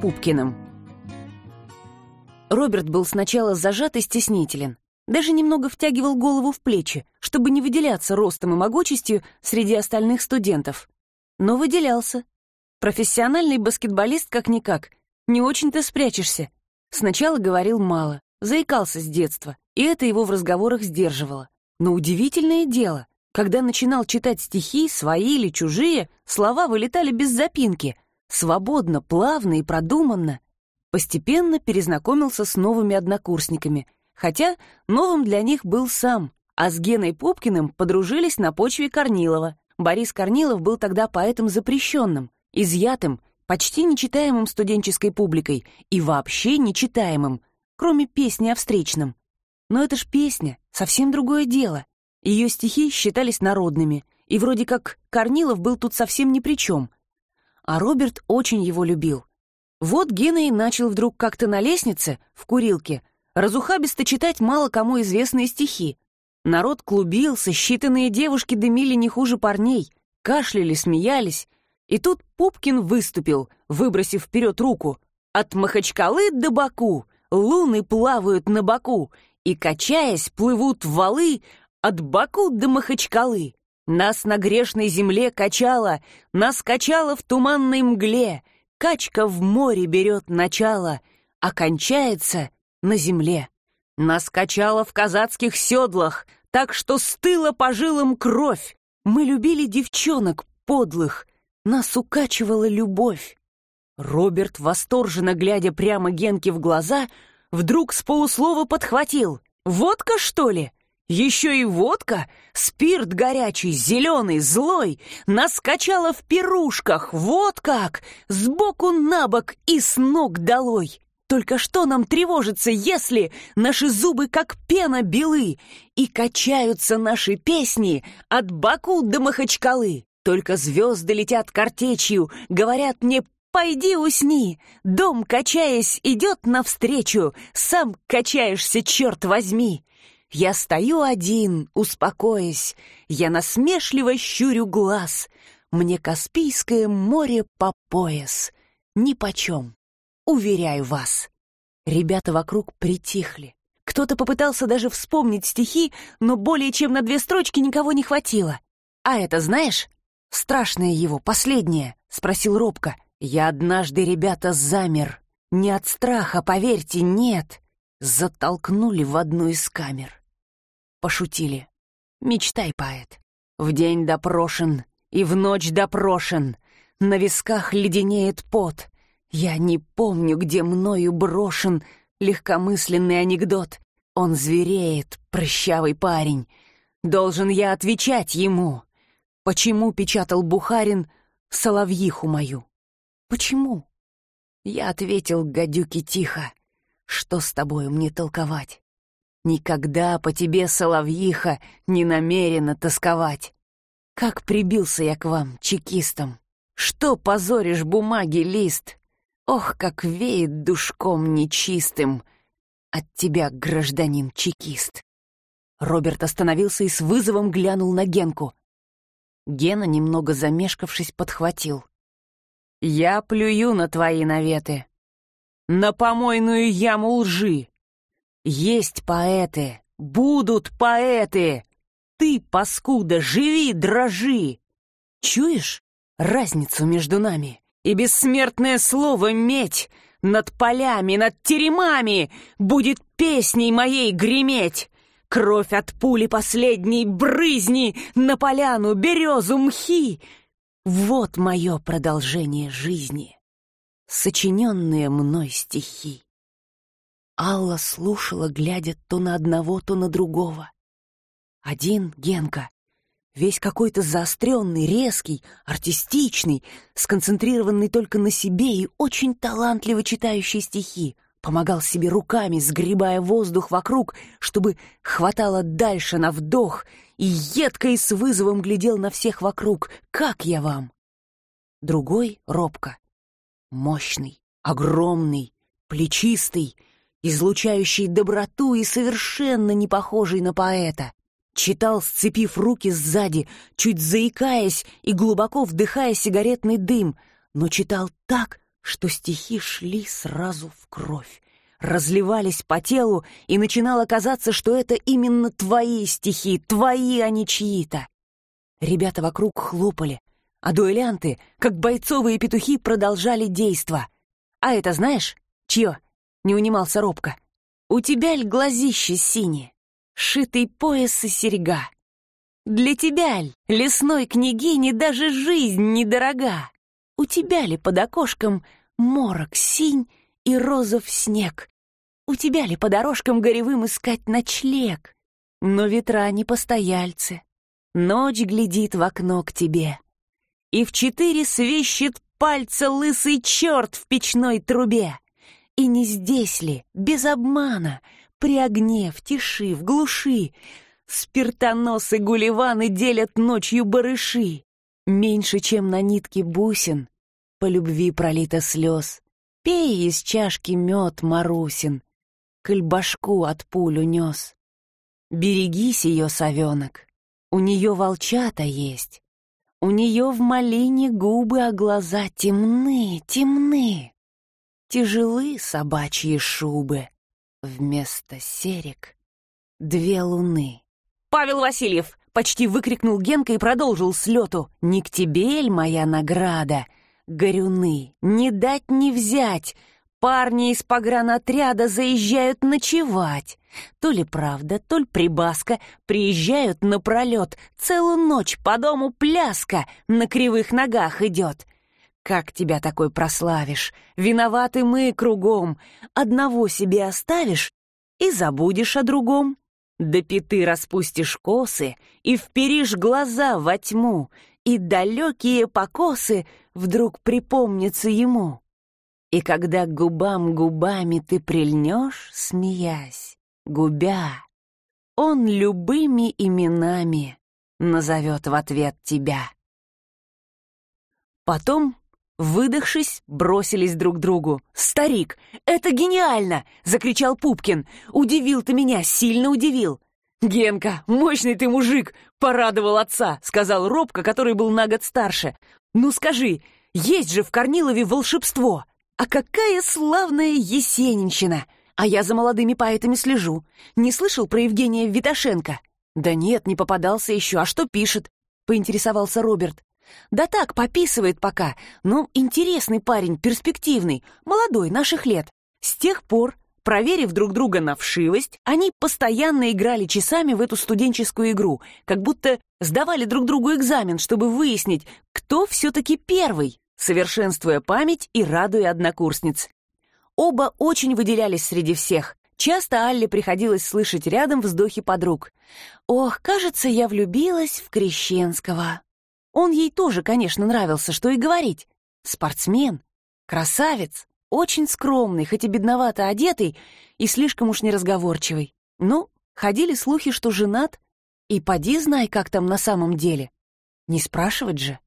Пупкиным. Роберт был сначала зажат и стеснителен, даже немного втягивал голову в плечи, чтобы не выделяться ростом и могучестью среди остальных студентов. Но выделялся. Профессиональный баскетболист как-никак, не очень-то спрячешься. Сначала говорил мало, заикался с детства, и это его в разговорах сдерживало. Но удивительное дело, когда начинал читать стихи, свои или чужие, слова вылетали без запинки, свободно, плавно и продуманно. Постепенно перезнакомился с новыми однокурсниками, хотя новым для них был сам, а с Геной Пупкиным подружились на почве Корнилова. Борис Корнилов был тогда поэтом запрещенным, изъятым, почти нечитаемым студенческой публикой и вообще нечитаемым, кроме песни о встречном. Но это ж песня, совсем другое дело. Ее стихи считались народными, и вроде как Корнилов был тут совсем ни при чем. А Роберт очень его любил. Вот Гена и начал вдруг как-то на лестнице, в курилке, разухабисто читать мало кому известные стихи. Народ клубился, считанные девушки дымили не хуже парней, кашляли, смеялись. И тут Пупкин выступил, выбросив вперед руку. «От Махачкалы до Баку луны плавают на боку, и, качаясь, плывут валы от Баку до Махачкалы. Нас на грешной земле качало, нас качало в туманной мгле. Качка в море берет начало, а на земле. Нас качало в казацких седлах, так что стыла по жилам кровь. Мы любили девчонок подлых, нас укачивала любовь. Роберт, восторженно глядя прямо Генке в глаза, вдруг с полуслова подхватил. «Водка, что ли? Еще и водка, спирт горячий, зеленый, злой, наскачала в пирушках, вот как, сбоку на бок и с ног долой. Только что нам тревожится, если наши зубы как пена белы, и качаются наши песни от Баку до Махачкалы. Только звезды летят картечью, говорят мне «Пойди усни!» Дом, качаясь, идет навстречу, сам качаешься, черт возьми. Я стою один, успокоясь, я насмешливо щурю глаз. Мне Каспийское море по пояс. Нипочем, уверяю вас. Ребята вокруг притихли. Кто-то попытался даже вспомнить стихи, но более чем на две строчки никого не хватило. «А это знаешь?» «Страшное его, последнее», — спросил робко. «Я однажды, ребята, замер. Не от страха, поверьте, нет». Затолкнули в одну из камер. Пошутили. Мечтай, поэт. В день допрошен и в ночь допрошен. На висках леденеет пот. Я не помню, где мною брошен легкомысленный анекдот. Он звереет, прыщавый парень. Должен я отвечать ему. Почему печатал Бухарин соловьиху мою? Почему? Я ответил гадюке тихо. Что с тобой мне толковать? Никогда по тебе, соловьиха, не намерена тосковать. Как прибился я к вам, чекистам. Что позоришь бумаги лист? Ох, как веет душком нечистым от тебя, гражданин чекист. Роберт остановился и с вызовом глянул на Генку. Гена, немного замешкавшись, подхватил. «Я плюю на твои наветы, на помойную яму лжи, есть поэты, будут поэты. Ты, паскуда, живи, дрожи. Чуешь разницу между нами? И бессмертное слово «медь» над полями, над теремами будет песней моей греметь. Кровь от пули последней брызни на поляну, березу, мхи. Вот мое продолжение жизни, сочиненные мной стихи. Алла слушала, глядя то на одного, то на другого. Один, Генка, весь какой-то заостренный, резкий, артистичный, сконцентрированный только на себе и очень талантливо читающий стихи, помогал себе руками, сгребая воздух вокруг, чтобы хватало дальше на вдох, и едко и с вызовом глядел на всех вокруг. «Как я вам?» Другой — робко. Мощный, огромный, плечистый — излучающий доброту и совершенно не похожий на поэта. Читал, сцепив руки сзади, чуть заикаясь и глубоко вдыхая сигаретный дым, но читал так, что стихи шли сразу в кровь, разливались по телу, и начинало казаться, что это именно твои стихи, твои, а не чьи-то. Ребята вокруг хлопали, а дуэлянты, как бойцовые петухи, продолжали действо. «А это знаешь? Чье?» — не унимался робко. «У тебя ль глазище синие, шитый пояс и серьга? Для тебя ль, лесной княгине, даже жизнь недорога? У тебя ли под окошком морок синь и розов снег? У тебя ли по дорожкам горевым искать ночлег? Но ветра не постояльцы, ночь глядит в окно к тебе. И в четыре свищет пальца лысый черт в печной трубе. И не здесь ли, без обмана, при огне, в тиши, в глуши, спиртоносы гулливаны делят ночью барыши. Меньше, чем на нитке бусин, по любви пролито слез. Пей из чашки мед, Марусин, коль башку от пуль унес. Берегись ее, совенок, у нее волчата есть. У нее в малине губы, а глаза темны, темны. Тяжелы собачьи шубы, вместо серек две луны. «Павел Васильев!» — почти выкрикнул Генка и продолжил слету. «Не к тебе, эль, моя награда! Горюны, не дать не взять! Парни из погранотряда заезжают ночевать. То ли правда, то ли прибаска, приезжают напролет, целую ночь по дому пляска на кривых ногах идет. Как тебя такой прославишь? Виноваты мы кругом. Одного себе оставишь и забудешь о другом. До пяты распустишь косы и вперишь глаза во тьму, и далекие покосы вдруг припомнятся ему. И когда к губам губами ты прильнешь, смеясь, губя, он любыми именами назовет в ответ тебя. Потом, выдохшись, бросились друг другу. «Старик, это гениально!» — закричал Пупкин. «Удивил ты меня, сильно удивил!» «Генка, мощный ты мужик!» — порадовал отца, — сказал Робко, который был на год старше. «Ну скажи, есть же в Корнилове волшебство!» А какая славная Есенинщина! А я за молодыми поэтами слежу. Не слышал про Евгения Виташенко? Да нет, не попадался еще. А что пишет? Поинтересовался Роберт. Да так, пописывает пока. Ну, интересный парень, перспективный, молодой, наших лет. С тех пор, проверив друг друга на вшивость, они постоянно играли часами в эту студенческую игру, как будто сдавали друг другу экзамен, чтобы выяснить, кто все-таки первый совершенствуя память и радуя однокурсниц. Оба очень выделялись среди всех. Часто Алле приходилось слышать рядом вздохи подруг. «Ох, кажется, я влюбилась в Крещенского». Он ей тоже, конечно, нравился, что и говорить. Спортсмен, красавец, очень скромный, хоть и бедновато одетый и слишком уж неразговорчивый. Ну, ходили слухи, что женат, и поди знай, как там на самом деле. Не спрашивать же.